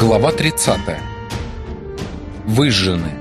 Глава 30. Выжжены.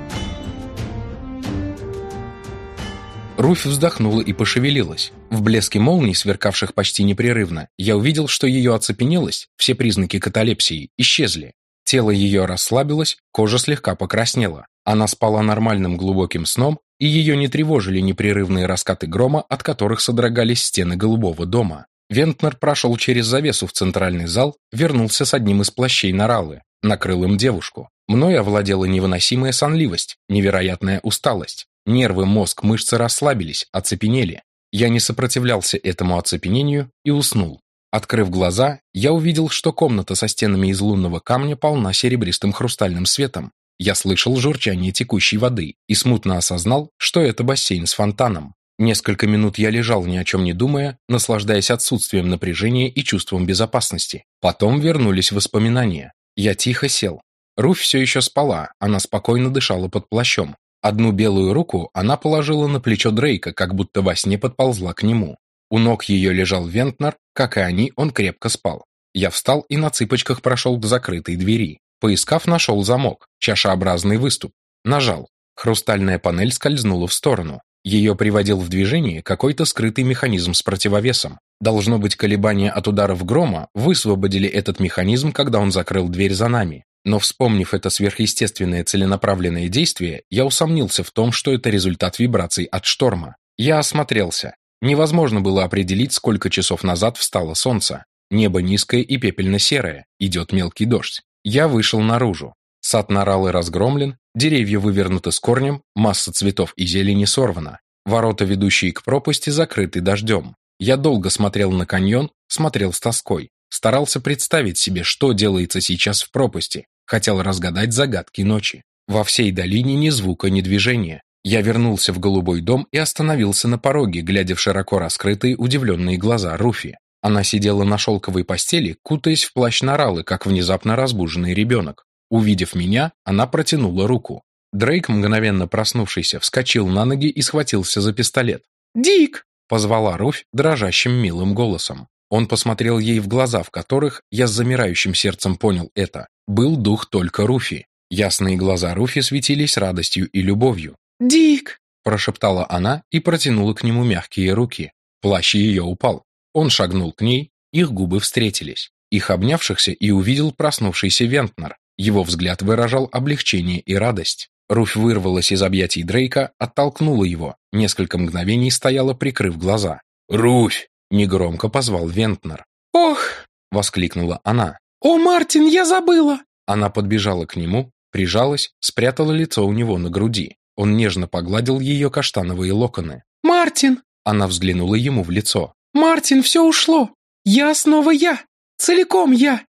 Руфь вздохнула и пошевелилась. В блеске молний, сверкавших почти непрерывно, я увидел, что ее оцепенелость, все признаки каталепсии, исчезли. Тело ее расслабилось, кожа слегка покраснела. Она спала нормальным глубоким сном, и ее не тревожили непрерывные раскаты грома, от которых содрогались стены голубого дома. Вентнер прошел через завесу в центральный зал, вернулся с одним из плащей Наралы, накрыл им девушку. Мною овладела невыносимая сонливость, невероятная усталость. Нервы, мозг, мышцы расслабились, оцепенели. Я не сопротивлялся этому оцепенению и уснул. Открыв глаза, я увидел, что комната со стенами из лунного камня полна серебристым хрустальным светом. Я слышал журчание текущей воды и смутно осознал, что это бассейн с фонтаном. Несколько минут я лежал ни о чем не думая, наслаждаясь отсутствием напряжения и чувством безопасности. Потом вернулись воспоминания. Я тихо сел. Руфь все еще спала, она спокойно дышала под плащом. Одну белую руку она положила на плечо Дрейка, как будто во сне подползла к нему. У ног ее лежал Вентнер, как и они, он крепко спал. Я встал и на цыпочках прошел к закрытой двери. Поискав, нашел замок, чашеобразный выступ. Нажал. Хрустальная панель скользнула в сторону. Ее приводил в движение какой-то скрытый механизм с противовесом. Должно быть, колебания от ударов грома высвободили этот механизм, когда он закрыл дверь за нами. Но вспомнив это сверхъестественное целенаправленное действие, я усомнился в том, что это результат вибраций от шторма. Я осмотрелся. Невозможно было определить, сколько часов назад встало солнце. Небо низкое и пепельно-серое, идет мелкий дождь. Я вышел наружу. Сад Наралы разгромлен, деревья вывернуты с корнем, масса цветов и зелени сорвана. Ворота, ведущие к пропасти, закрыты дождем. Я долго смотрел на каньон, смотрел с тоской. Старался представить себе, что делается сейчас в пропасти. Хотел разгадать загадки ночи. Во всей долине ни звука, ни движения. Я вернулся в голубой дом и остановился на пороге, глядя в широко раскрытые, удивленные глаза Руфи. Она сидела на шелковой постели, кутаясь в плащ Наралы, как внезапно разбуженный ребенок. Увидев меня, она протянула руку. Дрейк, мгновенно проснувшийся, вскочил на ноги и схватился за пистолет. «Дик!» — позвала Руфь дрожащим милым голосом. Он посмотрел ей в глаза, в которых, я с замирающим сердцем понял это, был дух только Руфи. Ясные глаза Руфи светились радостью и любовью. «Дик!» – прошептала она и протянула к нему мягкие руки. Плащ ее упал. Он шагнул к ней, их губы встретились. Их обнявшихся и увидел проснувшийся Вентнер, его взгляд выражал облегчение и радость. Руфь вырвалась из объятий Дрейка, оттолкнула его, несколько мгновений стояла, прикрыв глаза. «Руфь!» – негромко позвал Вентнер. «Ох!» – воскликнула она. «О, Мартин, я забыла!» Она подбежала к нему, прижалась, спрятала лицо у него на груди. Он нежно погладил ее каштановые локоны. «Мартин!» Она взглянула ему в лицо. «Мартин, все ушло! Я снова я! Целиком я!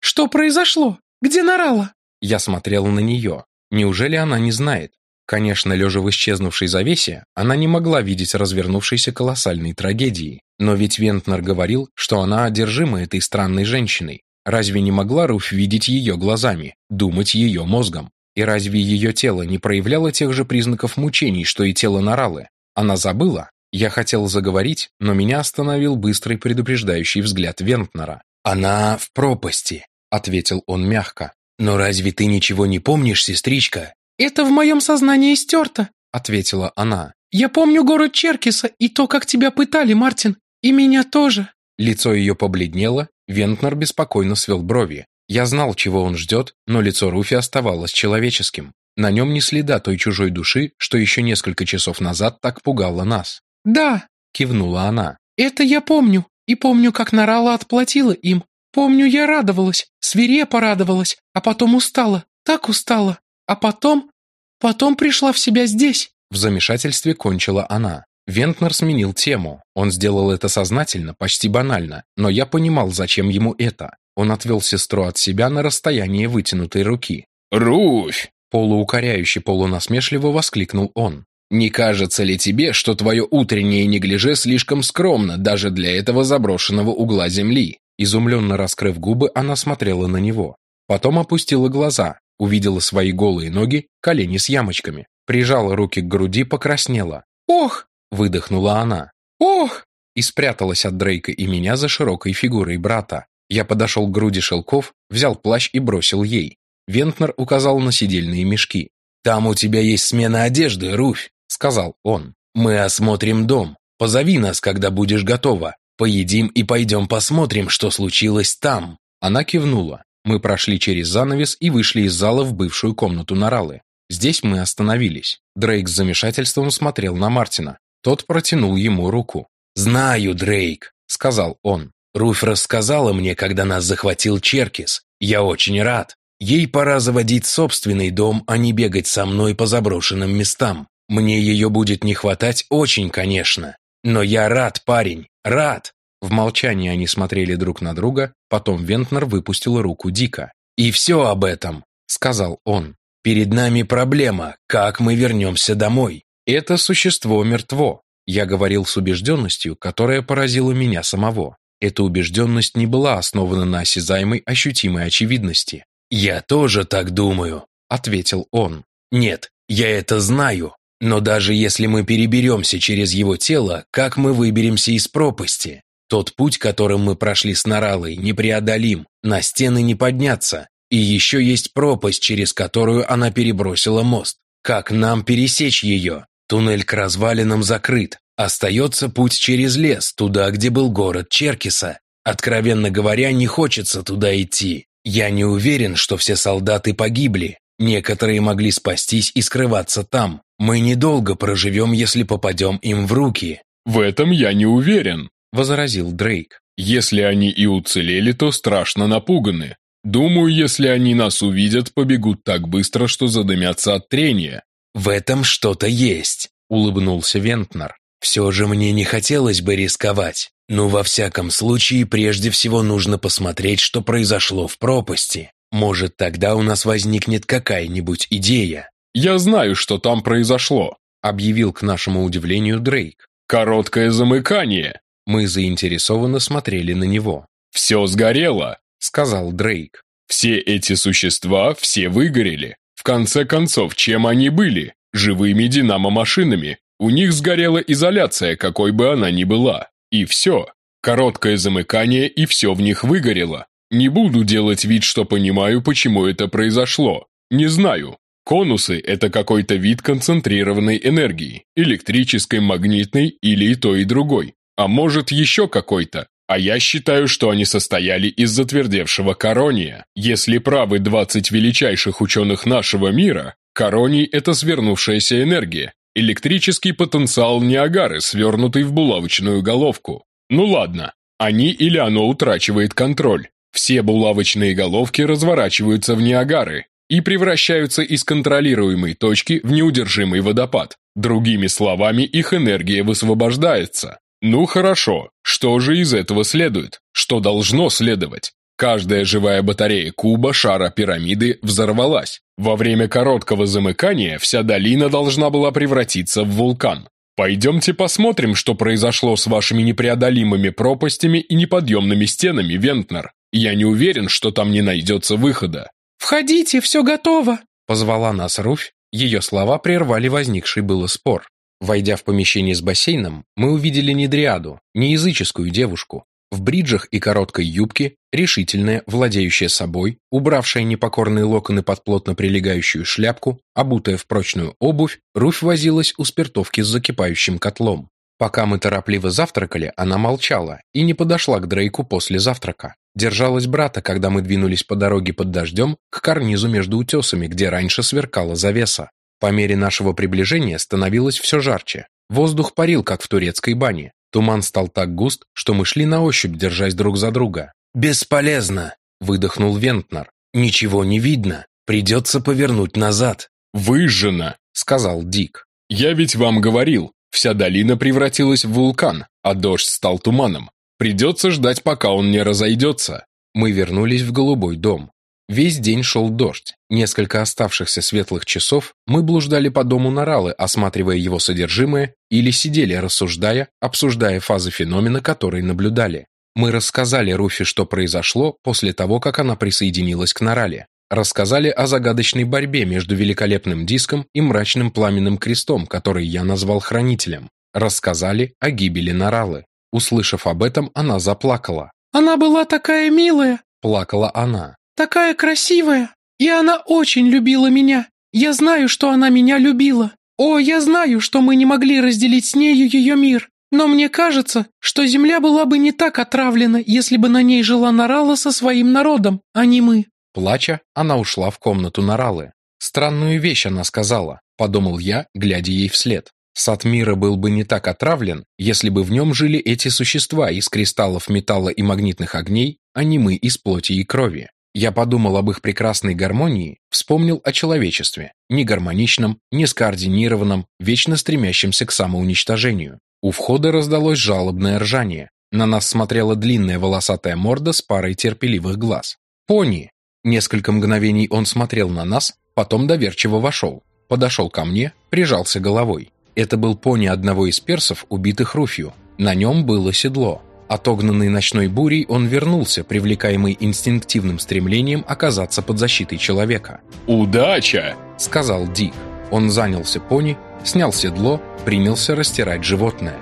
Что произошло? Где Нарала?» Я смотрел на нее. Неужели она не знает? Конечно, лежа в исчезнувшей завесе, она не могла видеть развернувшейся колоссальной трагедии. Но ведь Вентнер говорил, что она одержима этой странной женщиной. Разве не могла Руф видеть ее глазами, думать ее мозгом? И разве ее тело не проявляло тех же признаков мучений, что и тело Наралы? Она забыла? Я хотел заговорить, но меня остановил быстрый предупреждающий взгляд Вентнера. «Она в пропасти», ответил он мягко. «Но разве ты ничего не помнишь, сестричка?» «Это в моем сознании стерто», — ответила она. «Я помню город Черкиса и то, как тебя пытали, Мартин. И меня тоже». Лицо ее побледнело, Вентнер беспокойно свел брови. Я знал, чего он ждет, но лицо Руфи оставалось человеческим. На нем не следа той чужой души, что еще несколько часов назад так пугало нас. «Да», — кивнула она. «Это я помню. И помню, как Нарала отплатила им. Помню, я радовалась, свирепо радовалась, а потом устала, так устала. А потом... Потом пришла в себя здесь. В замешательстве кончила она. Вентнер сменил тему. Он сделал это сознательно, почти банально, но я понимал, зачем ему это. Он отвел сестру от себя на расстояние вытянутой руки. «Руфь!» – полуукоряюще, полунасмешливо воскликнул он. «Не кажется ли тебе, что твое утреннее неглиже слишком скромно даже для этого заброшенного угла земли? Изумленно раскрыв губы, она смотрела на него. Потом опустила глаза, увидела свои голые ноги, колени с ямочками. Прижала руки к груди, покраснела. «Ох!» – выдохнула она. «Ох!» И спряталась от Дрейка и меня за широкой фигурой брата. Я подошел к груди шелков, взял плащ и бросил ей. Вентнер указал на сидельные мешки. «Там у тебя есть смена одежды, Руфь», — сказал он. «Мы осмотрим дом. Позови нас, когда будешь готова. Поедим и пойдем посмотрим, что случилось там». Она кивнула. Мы прошли через занавес и вышли из зала в бывшую комнату Наралы. Здесь мы остановились. Дрейк с замешательством смотрел на Мартина. Тот протянул ему руку. «Знаю, Дрейк», — сказал он. «Руфь рассказала мне, когда нас захватил Черкис. Я очень рад. Ей пора заводить собственный дом, а не бегать со мной по заброшенным местам. Мне ее будет не хватать очень, конечно. Но я рад, парень, рад. В молчании они смотрели друг на друга, потом Вентнер выпустил руку Дика. «И все об этом», — сказал он. «Перед нами проблема, как мы вернемся домой. Это существо мертво», — я говорил с убежденностью, которая поразила меня самого. Эта убежденность не была основана на осязаемой ощутимой очевидности. «Я тоже так думаю», — ответил он. «Нет, я это знаю, но даже если мы переберемся через его тело, как мы выберемся из пропасти? Тот путь, которым мы прошли с Наралой, непреодолим, на стены не подняться, и еще есть пропасть, через которую она перебросила мост. Как нам пересечь ее? Туннель к развалинам закрыт. Остается путь через лес, туда, где был город Черкиса. Откровенно говоря, не хочется туда идти. Я не уверен, что все солдаты погибли. Некоторые могли спастись и скрываться там. Мы недолго проживем, если попадем им в руки. В этом я не уверен возразил Дрейк. «Если они и уцелели, то страшно напуганы. Думаю, если они нас увидят, побегут так быстро, что задымятся от трения». «В этом что-то есть», — улыбнулся Вентнер. «Все же мне не хотелось бы рисковать. Но во всяком случае, прежде всего нужно посмотреть, что произошло в пропасти. Может, тогда у нас возникнет какая-нибудь идея». «Я знаю, что там произошло», — объявил к нашему удивлению Дрейк. «Короткое замыкание. Мы заинтересованно смотрели на него. «Все сгорело», — сказал Дрейк. «Все эти существа, все выгорели. В конце концов, чем они были? Живыми динамо-машинами. У них сгорела изоляция, какой бы она ни была. И все. Короткое замыкание, и все в них выгорело. Не буду делать вид, что понимаю, почему это произошло. Не знаю. Конусы – это какой-то вид концентрированной энергии, электрической, магнитной или и то, и другой. А может, еще какой-то. А я считаю, что они состояли из затвердевшего корония. Если правы 20 величайших ученых нашего мира, короний – это свернувшаяся энергия, электрический потенциал Ниагары, свернутый в булавочную головку. Ну ладно, они или оно утрачивает контроль. Все булавочные головки разворачиваются в Ниагары и превращаются из контролируемой точки в неудержимый водопад. Другими словами, их энергия высвобождается. Ну хорошо, что же из этого следует? Что должно следовать? Каждая живая батарея куба, шара, пирамиды взорвалась. Во время короткого замыкания вся долина должна была превратиться в вулкан. Пойдемте посмотрим, что произошло с вашими непреодолимыми пропастями и неподъемными стенами, Вентнер. Я не уверен, что там не найдется выхода. «Входите, все готово!» – позвала нас Руфь. Ее слова прервали возникший было спор. Войдя в помещение с бассейном, мы увидели не дриаду, не языческую девушку. В бриджах и короткой юбке, решительная, владеющая собой, убравшая непокорные локоны под плотно прилегающую шляпку, обутая в прочную обувь, Руфь возилась у спиртовки с закипающим котлом. Пока мы торопливо завтракали, она молчала и не подошла к Дрейку после завтрака. Держалась брата, когда мы двинулись по дороге под дождем к карнизу между утесами, где раньше сверкала завеса. По мере нашего приближения становилось все жарче. Воздух парил, как в турецкой бане. Туман стал так густ, что мы шли на ощупь, держась друг за друга. «Бесполезно!» – выдохнул Вентнер. «Ничего не видно. Придется повернуть назад». «Выжжено!» – сказал Дик. «Я ведь вам говорил, вся долина превратилась в вулкан, а дождь стал туманом. Придется ждать, пока он не разойдется». Мы вернулись в голубой дом. Весь день шел дождь. Несколько оставшихся светлых часов мы блуждали по дому Наралы, осматривая его содержимое, или сидели, рассуждая, обсуждая фазы феномена, которые наблюдали. Мы рассказали Руфи, что произошло после того, как она присоединилась к Нарале. Рассказали о загадочной борьбе между великолепным диском и мрачным пламенным крестом, который я назвал хранителем. Рассказали о гибели Наралы. Услышав об этом, она заплакала. Она была такая милая!» – плакала она. «Такая красивая! И она очень любила меня! Я знаю, что она меня любила! О, я знаю, что мы не могли разделить с нею ее мир! Но мне кажется, что земля была бы не так отравлена, если бы на ней жила Нарала со своим народом, а не мы». Плача, она ушла в комнату Наралы. Странную вещь она сказала, подумал я, глядя ей вслед. Сад мира был бы не так отравлен, если бы в нем жили эти существа из кристаллов металла и магнитных огней, а не мы из плоти и крови. Я подумал об их прекрасной гармонии, вспомнил о человечестве, не гармоничном, не скоординированном, вечно стремящемся к самоуничтожению. У входа раздалось жалобное ржание. На нас смотрела длинная волосатая морда с парой терпеливых глаз. «Пони!» Несколько мгновений он смотрел на нас, потом доверчиво вошел. Подошел ко мне, прижался головой. Это был пони одного из персов, убитых Руфью. На нем было седло. Отогнанный ночной бурей, он вернулся, привлекаемый инстинктивным стремлением оказаться под защитой человека. «Удача!» — сказал Дик. Он занялся пони, снял седло, принялся растирать животное.